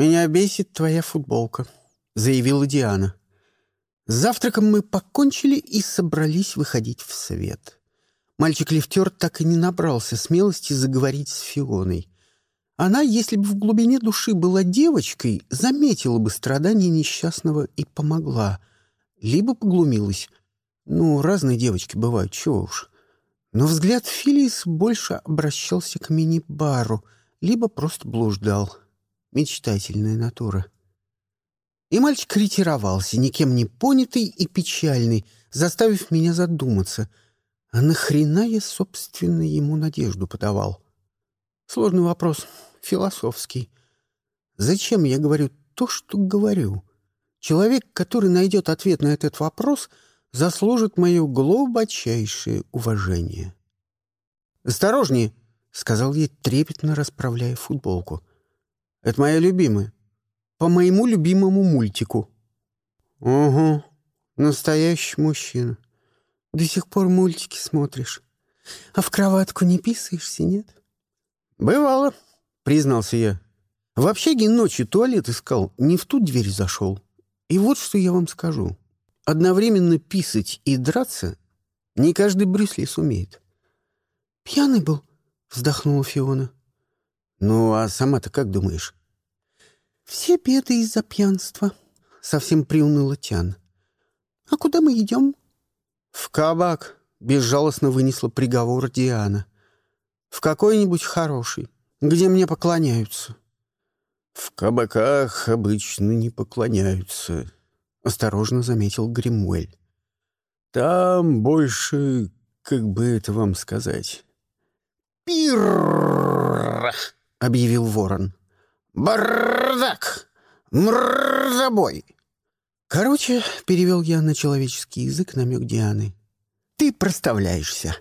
«Меня бесит твоя футболка», — заявила Диана. С завтраком мы покончили и собрались выходить в свет. Мальчик-лифтер так и не набрался смелости заговорить с Фионой. Она, если бы в глубине души была девочкой, заметила бы страдания несчастного и помогла. Либо поглумилась. Ну, разные девочки бывают, чего уж. Но взгляд Филис больше обращался к мини-бару, либо просто блуждал. Мечтательная натура. И мальчик ретировался, никем не понятый и печальный, заставив меня задуматься — а нахрена я, собственно, ему надежду подавал? Сложный вопрос, философский. Зачем я говорю то, что говорю? Человек, который найдет ответ на этот вопрос, заслужит мое глубочайшее уважение. «Осторожнее!» — сказал я, трепетно расправляя футболку. «Это моя любимая. По моему любимому мультику». «Угу, настоящий мужчина». До сих пор мультики смотришь. А в кроватку не писаешься, нет? Бывало, признался я. В общаге ночью туалет искал, не в ту дверь зашел. И вот что я вам скажу. Одновременно писать и драться не каждый Брюсли сумеет. «Пьяный был?» — вздохнула Фиона. «Ну, а сама-то как думаешь?» «Все беды из-за пьянства», — совсем приуныла Тян. «А куда мы идем?» «В кабак», — безжалостно вынесла приговор Диана. «В какой-нибудь хороший, где мне поклоняются». «В кабаках обычно не поклоняются», — осторожно заметил Гримуэль. «Там больше, как бы это вам сказать...» «Пирррр!» — объявил ворон. «Бардак! Мрзобой!» «Короче», — перевел я на человеческий язык намек Дианы, — «ты проставляешься».